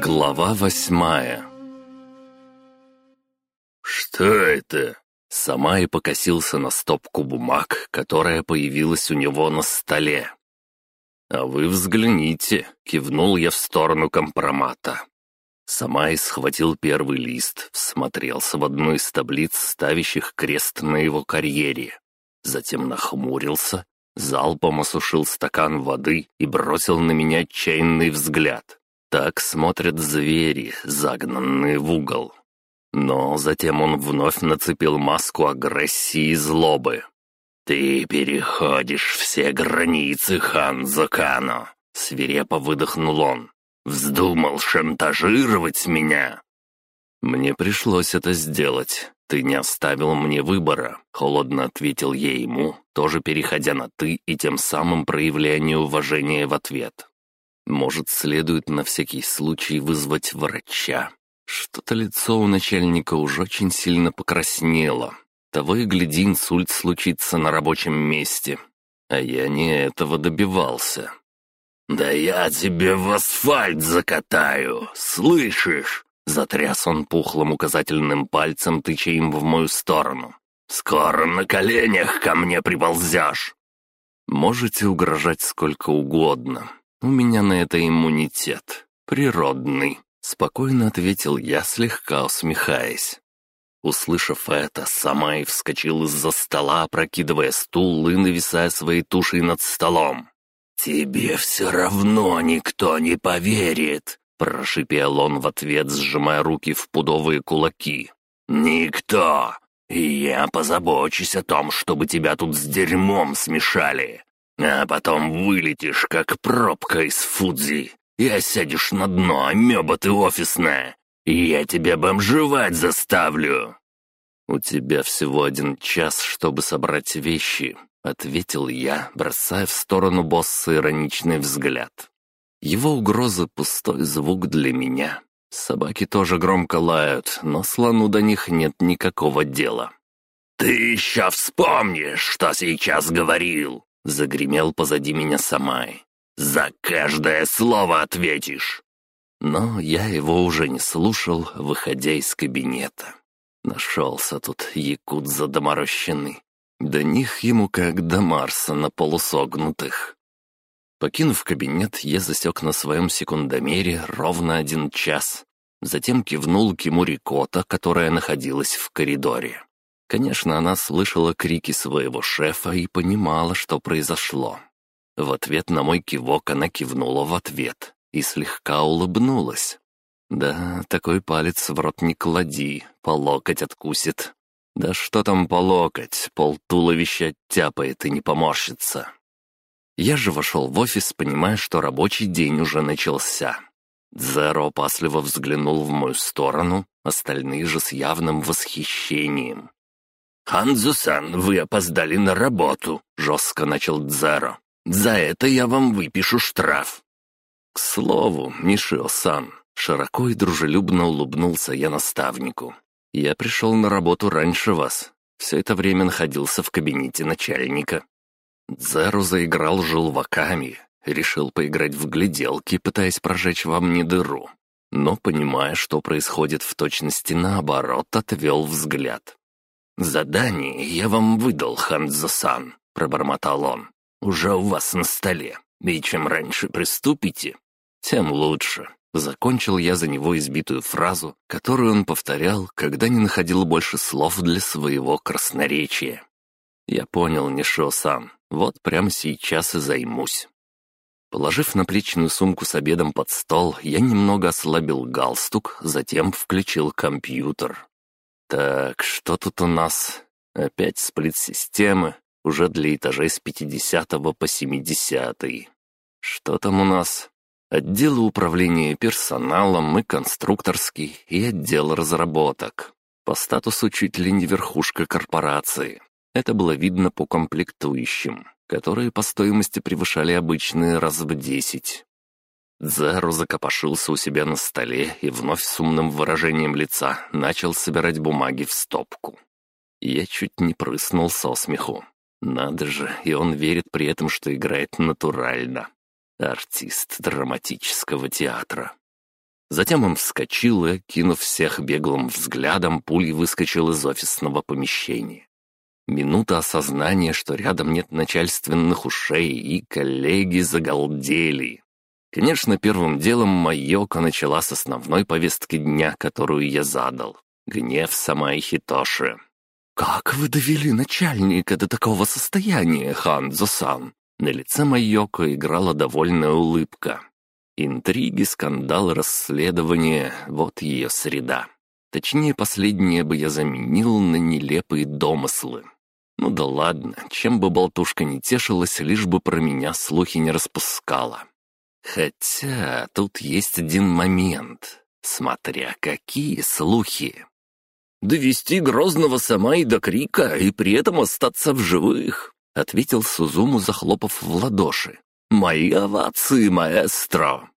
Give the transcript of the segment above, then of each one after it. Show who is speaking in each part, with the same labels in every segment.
Speaker 1: Глава восьмая «Что это?» Сама и покосился на стопку бумаг, которая появилась у него на столе. «А вы взгляните», — кивнул я в сторону компромата. Самай схватил первый лист, всмотрелся в одну из таблиц, ставящих крест на его карьере. Затем нахмурился, залпом осушил стакан воды и бросил на меня отчаянный взгляд. Так смотрят звери, загнанные в угол. Но затем он вновь нацепил маску агрессии и злобы. «Ты переходишь все границы, хан Зокано!» — свирепо выдохнул он. «Вздумал шантажировать меня!» «Мне пришлось это сделать. Ты не оставил мне выбора», — холодно ответил я ему, тоже переходя на «ты» и тем самым проявляя неуважение в ответ. «Может, следует на всякий случай вызвать врача?» Что-то лицо у начальника уж очень сильно покраснело. Того и гляди, инсульт случится на рабочем месте. А я не этого добивался. «Да я тебе в асфальт закатаю, слышишь?» Затряс он пухлым указательным пальцем, тыча им в мою сторону. «Скоро на коленях ко мне приползешь!» «Можете угрожать сколько угодно. У меня на это иммунитет. Природный», — спокойно ответил я, слегка усмехаясь. Услышав это, сама и вскочил из-за стола, опрокидывая стул и нависая своей тушей над столом. «Тебе все равно никто не поверит», — прошипел он в ответ, сжимая руки в пудовые кулаки. «Никто! И я позабочусь о том, чтобы тебя тут с дерьмом смешали, а потом вылетишь, как пробка из Фудзи, и осядешь на дно, амеба ты офисная, я тебя бомжевать заставлю!» «У тебя всего один час, чтобы собрать вещи», — ответил я, бросая в сторону босса ироничный взгляд. Его угрозы — пустой звук для меня. Собаки тоже громко лают, но слону до них нет никакого дела. «Ты еще вспомнишь, что сейчас говорил!» — загремел позади меня Самай. «За каждое слово ответишь!» Но я его уже не слушал, выходя из кабинета. Нашелся тут якут задоморощенный. До них ему как до Марса на полусогнутых. Покинув кабинет, я засек на своем секундомере ровно один час. Затем кивнул Кимури Кота, которая находилась в коридоре. Конечно, она слышала крики своего шефа и понимала, что произошло. В ответ на мой кивок она кивнула в ответ и слегка улыбнулась. «Да, такой палец в рот не клади, по локоть откусит. Да что там по локоть, пол туловища оттяпает и не поморщится». Я же вошел в офис, понимая, что рабочий день уже начался. Зеро опасливо взглянул в мою сторону, остальные же с явным восхищением. «Ханзусан, вы опоздали на работу», — жестко начал Дзеро. «За это я вам выпишу штраф». «К слову, Мишио-сан», — широко и дружелюбно улыбнулся я наставнику. «Я пришел на работу раньше вас. Все это время находился в кабинете начальника». Дзеру заиграл желваками, решил поиграть в гляделки, пытаясь прожечь во мне дыру. Но, понимая, что происходит в точности наоборот, отвел взгляд. «Задание я вам выдал, Ханзо-сан», — пробормотал он. «Уже у вас на столе, и чем раньше приступите, тем лучше. Закончил я за него избитую фразу, которую он повторял, когда не находил больше слов для своего красноречия. Я понял, Нишо-сан, вот прямо сейчас и займусь. Положив наплечную сумку с обедом под стол, я немного ослабил галстук, затем включил компьютер. Так, что тут у нас? Опять сплит-системы, уже для этажей с 50 по 70. Что там у нас? отделы управления персоналом и конструкторский, и отдел разработок. По статусу чуть ли не верхушка корпорации. Это было видно по комплектующим, которые по стоимости превышали обычные раз в десять. Дзару закопошился у себя на столе и вновь с умным выражением лица начал собирать бумаги в стопку. Я чуть не прыснул со смеху. Надо же, и он верит при этом, что играет натурально. Артист драматического театра. Затем он вскочил и, кинув всех беглым взглядом, пулей выскочил из офисного помещения. Минута осознания, что рядом нет начальственных ушей, и коллеги загалдели. Конечно, первым делом Майока начала с основной повестки дня, которую я задал. Гнев сама и Хитоши. «Как вы довели начальника до такого состояния, Ханзо-сан?» На лице Майоко играла довольная улыбка. Интриги, скандалы, расследования — вот ее среда. Точнее, последнее бы я заменил на нелепые домыслы. Ну да ладно, чем бы болтушка не тешилась, лишь бы про меня слухи не распускала. Хотя тут есть один момент, смотря какие слухи. «Довести Грозного сама и до крика, и при этом остаться в живых», — ответил Сузуму, захлопав в ладоши. «Мои овации, маэстро!»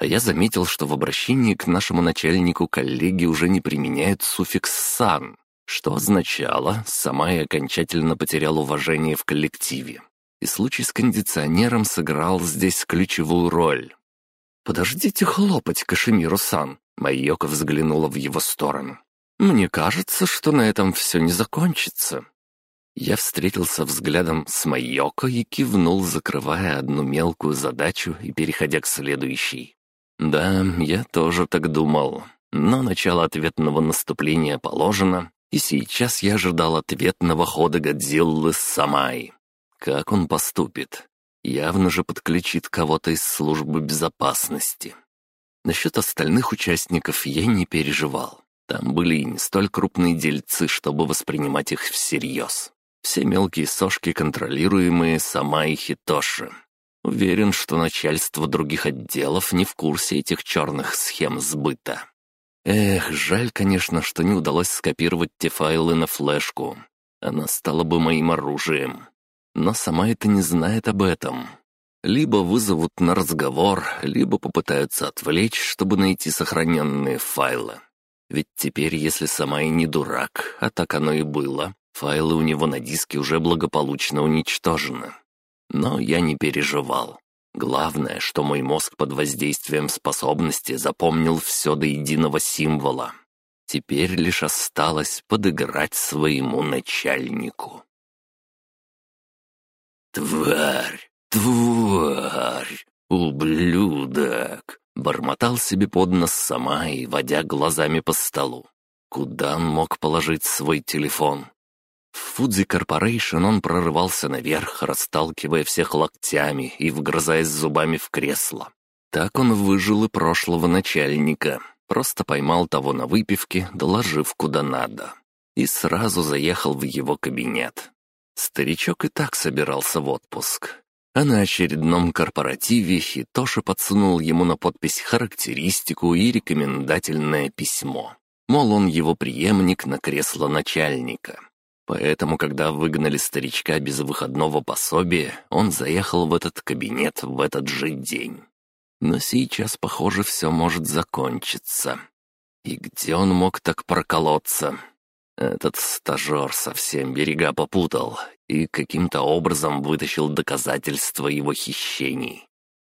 Speaker 1: А я заметил, что в обращении к нашему начальнику коллеги уже не применяют суффикс «сан», что означало, сама я окончательно потерял уважение в коллективе. И случай с кондиционером сыграл здесь ключевую роль. «Подождите хлопать, Кашемиру-сан!» Майока взглянула в его сторону. «Мне кажется, что на этом все не закончится». Я встретился взглядом с Майоко и кивнул, закрывая одну мелкую задачу и переходя к следующей. Да, я тоже так думал. Но начало ответного наступления положено, и сейчас я ожидал ответного хода Годзиллы с Самай. Как он поступит? Явно же подключит кого-то из службы безопасности. Насчет остальных участников я не переживал. Там были и не столь крупные дельцы, чтобы воспринимать их всерьез. Все мелкие сошки, контролируемые сама и Хитоши. Уверен, что начальство других отделов не в курсе этих черных схем сбыта. Эх, жаль, конечно, что не удалось скопировать те файлы на флешку. Она стала бы моим оружием. Но сама это не знает об этом. Либо вызовут на разговор, либо попытаются отвлечь, чтобы найти сохраненные файлы. Ведь теперь, если сама и не дурак, а так оно и было, файлы у него на диске уже благополучно уничтожены. Но я не переживал. Главное, что мой мозг под воздействием способности запомнил все до единого символа. Теперь лишь осталось подыграть своему начальнику. «Тварь! Тварь! Ублюдок!» Бормотал себе под нос сама и водя глазами по столу. Куда он мог положить свой телефон? В Фудзи Корпорейшн он прорывался наверх, расталкивая всех локтями и вгрызаясь зубами в кресло. Так он выжил и прошлого начальника. Просто поймал того на выпивке, доложив куда надо. И сразу заехал в его кабинет. Старичок и так собирался в отпуск. А на очередном корпоративе Хитоши подсунул ему на подпись характеристику и рекомендательное письмо. Мол, он его преемник на кресло начальника. Поэтому, когда выгнали старичка без выходного пособия, он заехал в этот кабинет в этот же день. Но сейчас, похоже, все может закончиться. И где он мог так проколоться? Этот стажер совсем берега попутал и каким-то образом вытащил доказательства его хищений.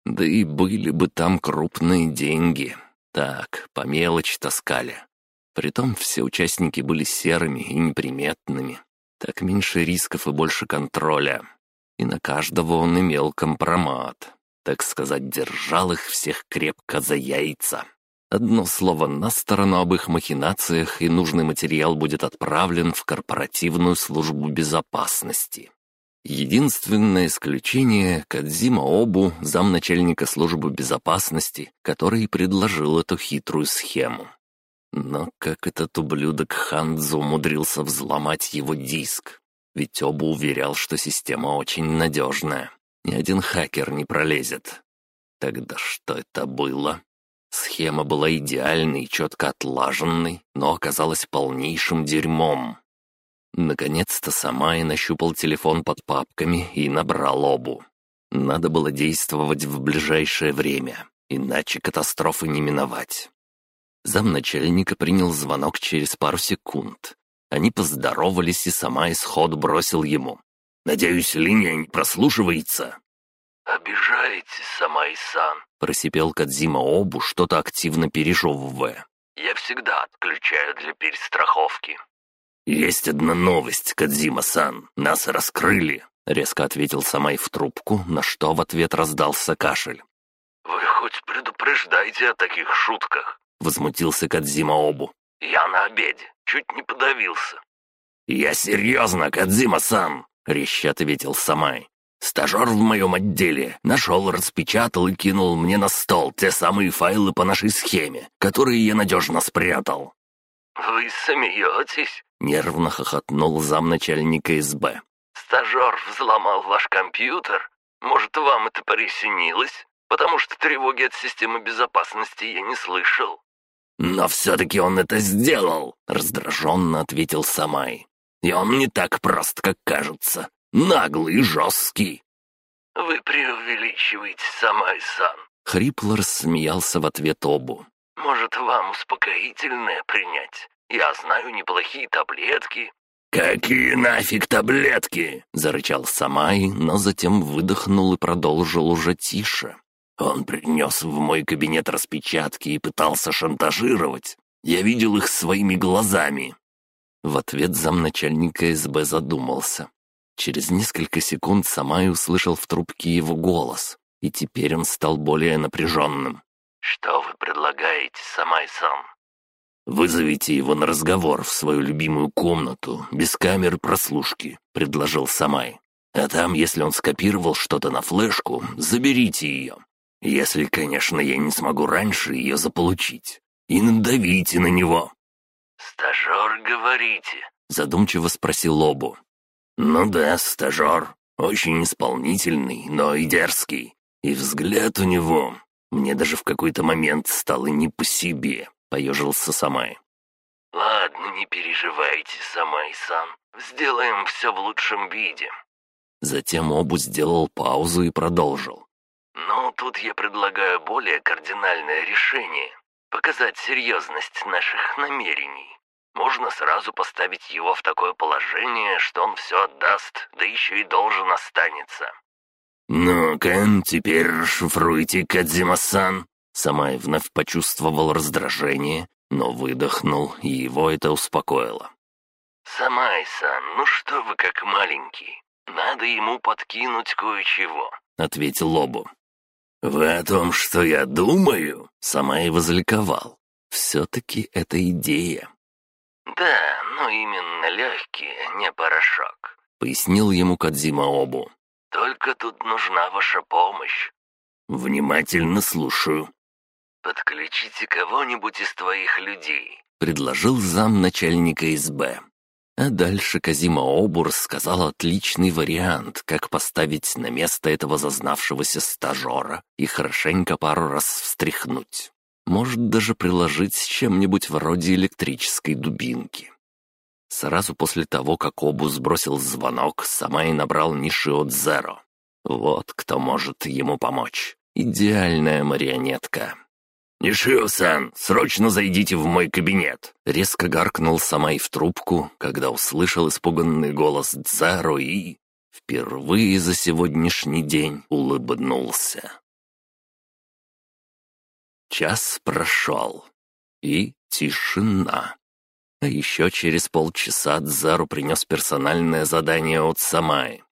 Speaker 1: Да и были бы там крупные деньги. Так, по мелочи таскали. Притом все участники были серыми и неприметными. Так меньше рисков и больше контроля. И на каждого он имел компромат. Так сказать, держал их всех крепко за яйца. Одно слово на сторону об их махинациях, и нужный материал будет отправлен в корпоративную службу безопасности. Единственное исключение — Кадзима Обу, замначальника службы безопасности, который предложил эту хитрую схему. Но как этот ублюдок Ханзу умудрился взломать его диск? Ведь оба уверял, что система очень надежная. Ни один хакер не пролезет. Тогда что это было? Схема была идеальной четко отлаженной, но оказалась полнейшим дерьмом. Наконец-то сама и нащупал телефон под папками и набрал обу. Надо было действовать в ближайшее время, иначе катастрофы не миновать. Замначальника принял звонок через пару секунд. Они поздоровались, и сама исход бросил ему. Надеюсь, линия не прослушивается?»
Speaker 2: «Обижаете, Самай-сан», —
Speaker 1: просипел Кадзима Обу, что-то активно пережевывая.
Speaker 2: «Я всегда отключаю для перестраховки».
Speaker 1: «Есть одна новость, Кадзима-сан. Нас раскрыли», — резко ответил Самай в трубку, на что в ответ раздался кашель.
Speaker 2: «Вы хоть предупреждайте о таких шутках», —
Speaker 1: возмутился Кадзима Обу.
Speaker 2: «Я на обеде, чуть не подавился».
Speaker 1: «Я серьезно, Кадзима-сан», — резче ответил Самай. Стажер в моем отделе нашел, распечатал и кинул мне на стол те самые файлы по нашей схеме, которые я надежно спрятал».
Speaker 2: «Вы смеетесь?»
Speaker 1: — нервно хохотнул замначальника СБ.
Speaker 2: «Стажер взломал ваш компьютер? Может, вам это приснилось? Потому что тревоги от системы безопасности я не слышал».
Speaker 1: «Но все-таки он это сделал!» — раздраженно ответил Самай. «И он не так прост, как кажется наглый и жесткий».
Speaker 2: «Вы преувеличиваете, Самай-сан», —
Speaker 1: хрипло рассмеялся в ответ Обу.
Speaker 2: «Может, вам успокоительное принять? Я знаю неплохие таблетки».
Speaker 1: «Какие нафиг таблетки?» — зарычал Самай, но затем выдохнул и продолжил уже тише. «Он принес в мой кабинет распечатки и пытался шантажировать. Я видел их своими глазами». В ответ замначальника СБ задумался. Через несколько секунд Самай услышал в трубке его голос, и теперь он стал более напряженным.
Speaker 2: «Что вы предлагаете, Самай-сан?»
Speaker 1: «Вызовите его на разговор в свою любимую комнату, без камер прослушки», — предложил Самай. «А там, если он скопировал что-то на флешку, заберите ее. Если, конечно, я не смогу раньше ее заполучить. И надавите на него».
Speaker 2: «Стажер, говорите?»
Speaker 1: — задумчиво спросил Лобу. «Ну да, стажер. Очень исполнительный, но и дерзкий. И взгляд у него. Мне даже в какой-то момент стало не по себе», — поежился Самай.
Speaker 2: «Ладно, не переживайте, Самай-сан. Сделаем все в лучшем виде».
Speaker 1: Затем Обу сделал паузу и продолжил.
Speaker 2: «Ну, тут я предлагаю более кардинальное решение. Показать серьезность наших намерений. Можно сразу поставить его в такое положение, что он все отдаст, да еще и должен останется».
Speaker 1: «Ну-ка, теперь расшифруйте, Кадзима-сан». Самай вновь почувствовал раздражение, но выдохнул, и его это успокоило.
Speaker 2: «Самай-сан, ну что вы как маленький? Надо ему подкинуть кое-чего», — ответил Лобу.
Speaker 1: «Вы о том, что я думаю?» — Самай возликовал. «Все-таки это идея.
Speaker 2: «Да, но именно легкие, не порошок», —
Speaker 1: пояснил ему Кадзима Обу.
Speaker 2: «Только тут нужна ваша помощь».
Speaker 1: «Внимательно слушаю».
Speaker 2: «Подключите кого-нибудь из твоих людей», —
Speaker 1: предложил зам начальника СБ. А дальше Казима Обу рассказал отличный вариант, как поставить на место этого зазнавшегося стажера и хорошенько пару раз встряхнуть. Может даже приложить чем-нибудь вроде электрической дубинки. Сразу после того, как Обу сбросил звонок, Самай набрал Нишио Дзеро. Вот кто может ему помочь. Идеальная марионетка. «Нишио-сан, срочно зайдите в мой кабинет!» Резко гаркнул Самай в трубку, когда услышал испуганный голос Дзеро и... Впервые за сегодняшний день улыбнулся. Час прошел. И тишина. А еще через полчаса Дзару принес персональное задание от Самай.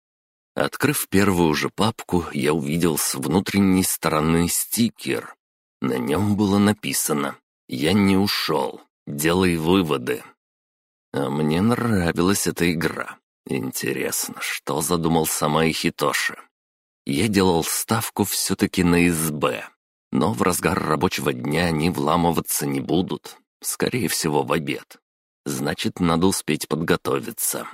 Speaker 1: Открыв первую же папку, я увидел с внутренней стороны стикер. На нем было написано «Я не ушел. Делай выводы». А мне нравилась эта игра. Интересно, что задумал Самай Хитоши? Я делал ставку все-таки на СБ. Но в разгар рабочего дня они вламываться не будут. Скорее всего, в обед. Значит, надо успеть подготовиться.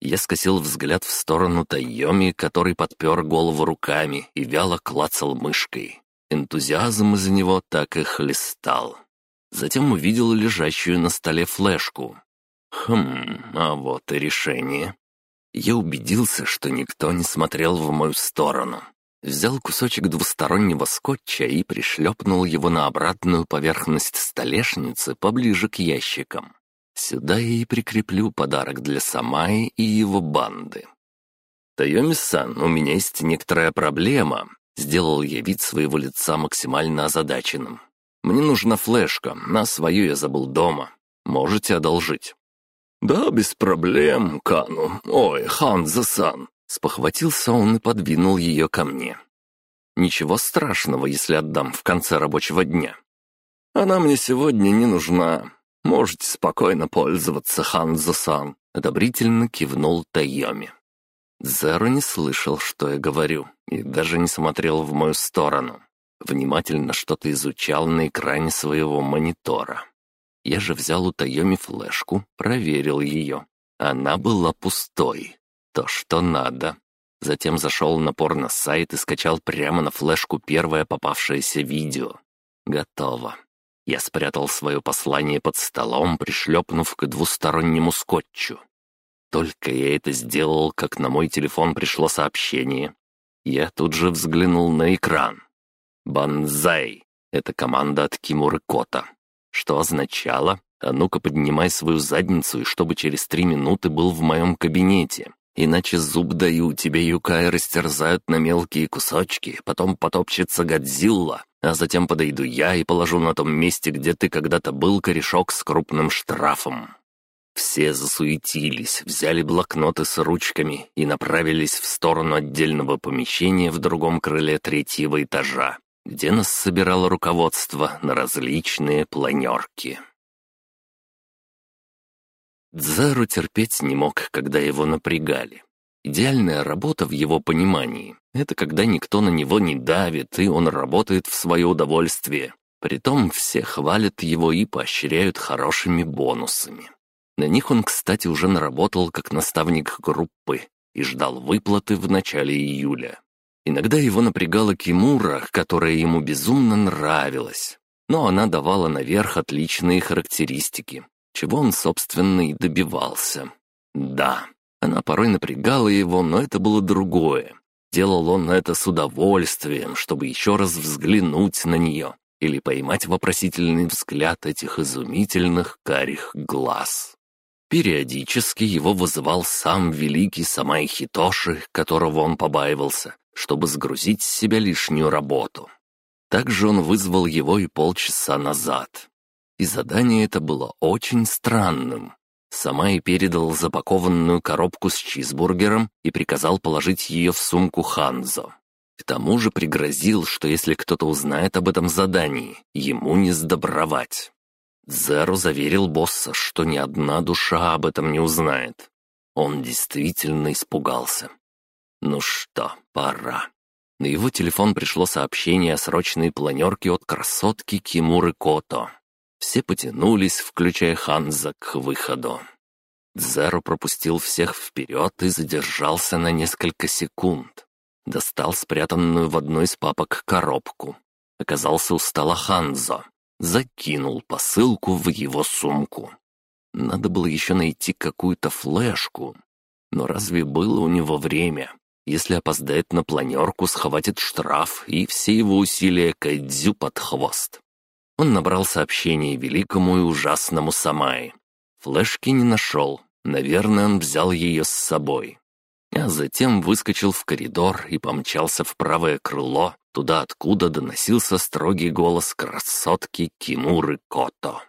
Speaker 1: Я скосил взгляд в сторону Тайоми, который подпер голову руками и вяло клацал мышкой. Энтузиазм из него так и хлестал. Затем увидел лежащую на столе флешку. Хм, а вот и решение. Я убедился, что никто не смотрел в мою сторону взял кусочек двустороннего скотча и пришлепнул его на обратную поверхность столешницы поближе к ящикам. Сюда я и прикреплю подарок для Самаи и его банды. «Тайоми-сан, у меня есть некоторая проблема». Сделал я вид своего лица максимально озадаченным. «Мне нужна флешка, на свою я забыл дома. Можете одолжить?» «Да, без проблем, Кану. Ой, Ханза-сан!» Спохватился он и подвинул ее ко мне. «Ничего страшного, если отдам в конце рабочего дня. Она мне сегодня не нужна. Можете спокойно пользоваться, Ханзо-сан», — одобрительно кивнул Тайоми. Зеро не слышал, что я говорю, и даже не смотрел в мою сторону. Внимательно что-то изучал на экране своего монитора. Я же взял у Тайоми флешку, проверил ее. Она была пустой. То, что надо. Затем зашел на порно-сайт и скачал прямо на флешку первое попавшееся видео. Готово. Я спрятал свое послание под столом, пришлепнув к двустороннему скотчу. Только я это сделал, как на мой телефон пришло сообщение. Я тут же взглянул на экран. «Банзай» — это команда от Кимуры Кота. Что означало «А ну-ка поднимай свою задницу, и чтобы через три минуты был в моем кабинете. Иначе зуб даю, тебе Юкай растерзают на мелкие кусочки, потом потопчется Годзилла, а затем подойду я и положу на том месте, где ты когда-то был, корешок с крупным штрафом». Все засуетились, взяли блокноты с ручками и направились в сторону отдельного помещения в другом крыле третьего этажа, где нас собирало руководство на различные планерки. Дзару терпеть не мог, когда его напрягали. Идеальная работа в его понимании — это когда никто на него не давит, и он работает в свое удовольствие. Притом все хвалят его и поощряют хорошими бонусами. На них он, кстати, уже наработал как наставник группы и ждал выплаты в начале июля. Иногда его напрягала Кимура, которая ему безумно нравилась. Но она давала наверх отличные характеристики, чего он, собственно, и добивался. Да, она порой напрягала его, но это было другое. Делал он это с удовольствием, чтобы еще раз взглянуть на нее или поймать вопросительный взгляд этих изумительных карих глаз. Периодически его вызывал сам великий Самай Хитоши, которого он побаивался, чтобы сгрузить с себя лишнюю работу. Также он вызвал его и полчаса назад и задание это было очень странным. Сама и передал запакованную коробку с чизбургером и приказал положить ее в сумку Ханзо. К тому же пригрозил, что если кто-то узнает об этом задании, ему не сдобровать. Зеро заверил босса, что ни одна душа об этом не узнает. Он действительно испугался. Ну что, пора. На его телефон пришло сообщение о срочной планерке от красотки Кимуры Кото. Все потянулись, включая Ханза, к выходу. Дзеро пропустил всех вперед и задержался на несколько секунд. Достал спрятанную в одной из папок коробку. Оказался у стола Ханзо. Закинул посылку в его сумку. Надо было еще найти какую-то флешку. Но разве было у него время? Если опоздает на планерку, схватит штраф, и все его усилия кайдзю под хвост. Он набрал сообщение великому и ужасному Самай. Флешки не нашел. Наверное, он взял ее с собой. А затем выскочил в коридор и помчался в правое крыло, туда, откуда доносился строгий голос красотки Кимуры Кото.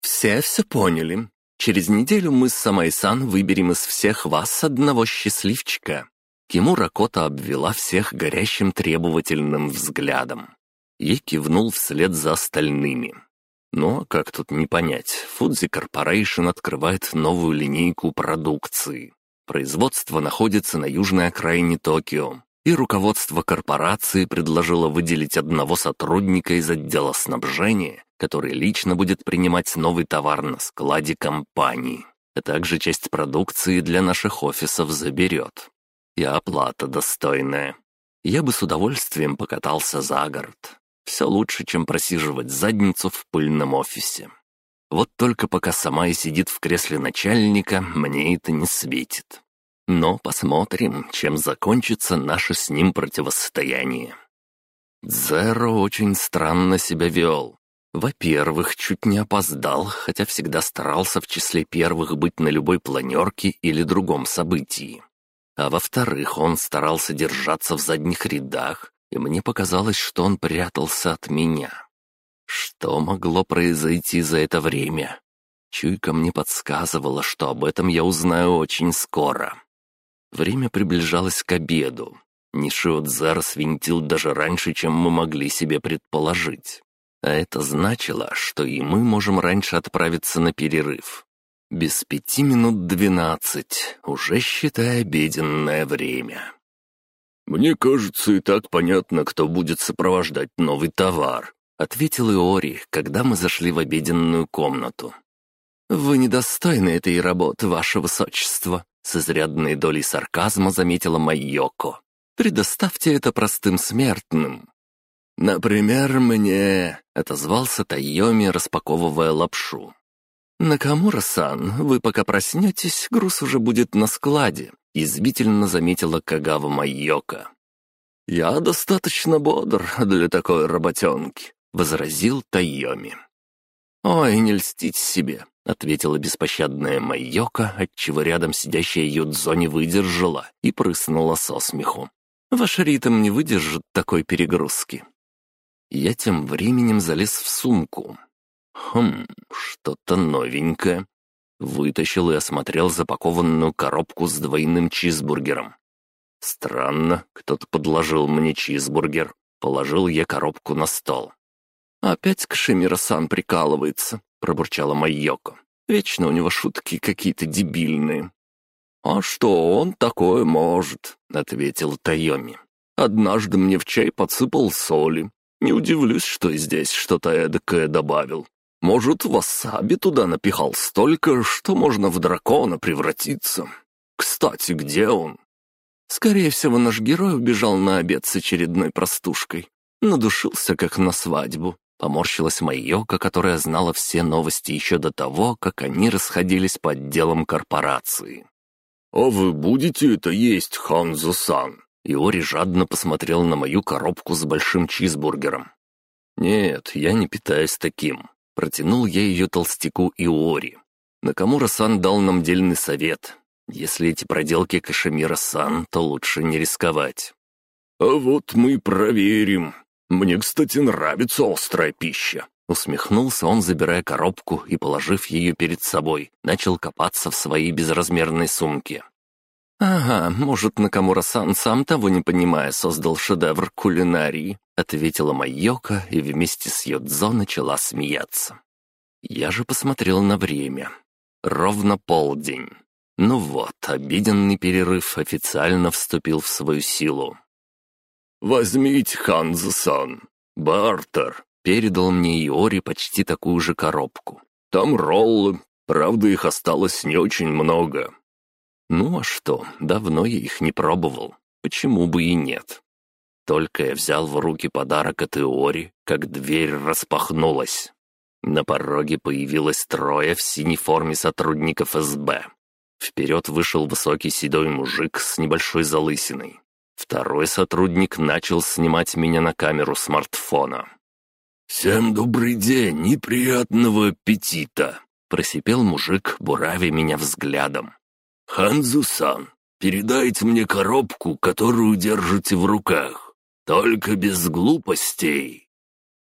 Speaker 1: «Все все поняли. Через неделю мы с Самайсан выберем из всех вас одного счастливчика». Кимура Кото обвела всех горящим требовательным взглядом и кивнул вслед за остальными. Но, как тут не понять, Фудзи Корпорейшн открывает новую линейку продукции. Производство находится на южной окраине Токио, и руководство корпорации предложило выделить одного сотрудника из отдела снабжения, который лично будет принимать новый товар на складе компании, а также часть продукции для наших офисов заберет. И оплата достойная. Я бы с удовольствием покатался за город. Все лучше, чем просиживать задницу в пыльном офисе. Вот только пока сама и сидит в кресле начальника, мне это не светит. Но посмотрим, чем закончится наше с ним противостояние. Зеро очень странно себя вел. Во-первых, чуть не опоздал, хотя всегда старался в числе первых быть на любой планерке или другом событии. А во-вторых, он старался держаться в задних рядах, и мне показалось, что он прятался от меня. Что могло произойти за это время? Чуйка мне подсказывала, что об этом я узнаю очень скоро. Время приближалось к обеду. Нишиодзар свинтил даже раньше, чем мы могли себе предположить. А это значило, что и мы можем раньше отправиться на перерыв. Без пяти минут двенадцать, уже считая обеденное время.
Speaker 3: «Мне кажется, и так понятно, кто будет сопровождать новый товар», —
Speaker 1: ответил Иори, когда мы зашли в обеденную комнату. «Вы недостойны этой работы, ваше высочество», — с изрядной долей сарказма заметила Майоко. «Предоставьте это простым смертным».
Speaker 3: «Например, мне...» — отозвался Тайоми, распаковывая лапшу.
Speaker 1: «Накамура-сан, вы пока проснетесь, груз уже будет на складе», — извительно заметила Кагава Майока.
Speaker 3: «Я достаточно бодр для такой работенки», — возразил Тайоми.
Speaker 1: «Ой, не льстить себе», — ответила беспощадная Майока, отчего рядом сидящая Юдзо не выдержала и прыснула со смеху. «Ваш ритм не выдержит такой перегрузки». Я тем временем залез в сумку. Хм, что-то новенькое. Вытащил и осмотрел запакованную коробку с двойным чизбургером. Странно, кто-то подложил мне чизбургер. Положил я коробку на стол.
Speaker 3: «Опять Кшемира-сан прикалывается», — пробурчала Майоко. «Вечно у него шутки какие-то дебильные». «А что он такое может?» — ответил Тайоми. «Однажды мне в чай подсыпал соли, не удивлюсь, что здесь что-то эдакое добавил. Может, васаби туда напихал столько, что можно в дракона превратиться. Кстати, где он?
Speaker 1: Скорее всего, наш герой убежал на обед с очередной простушкой. Надушился, как на свадьбу. Поморщилась Майока, которая знала все новости еще до того, как они расходились по отделам корпорации.
Speaker 3: «А вы будете это есть, Ханзо-сан?»
Speaker 1: Иори жадно посмотрел на мою коробку с большим чизбургером. «Нет, я не питаюсь таким». Протянул я ее толстяку Иори. Накамура-сан дал нам дельный совет. Если эти проделки Кашемира-сан, то лучше не рисковать.
Speaker 3: «А вот мы проверим. Мне, кстати, нравится острая пища».
Speaker 1: Усмехнулся он, забирая коробку и, положив ее перед собой, начал копаться в своей безразмерной сумке. «Ага, может, Накамура-сан, сам того не понимая, создал шедевр кулинарии», — ответила Майока и вместе с Йодзо начала смеяться. Я же посмотрел на время. Ровно полдень. Ну вот, обеденный перерыв официально вступил в свою силу.
Speaker 3: «Возьмите, Ханзо-сан, бартер», — передал мне Иори почти такую же коробку. «Там роллы, правда, их осталось не очень много».
Speaker 1: Ну а что, давно я их не пробовал. Почему бы и нет? Только я взял в руки подарок от Иори, как дверь распахнулась. На пороге появилось трое в синей форме сотрудников СБ. Вперед вышел высокий седой мужик с небольшой залысиной. Второй сотрудник начал снимать меня на камеру смартфона.
Speaker 3: «Всем добрый день и приятного аппетита!»
Speaker 1: — просипел мужик, буравя меня взглядом.
Speaker 3: «Ханзу-сан, передайте мне коробку, которую держите в руках. Только без глупостей».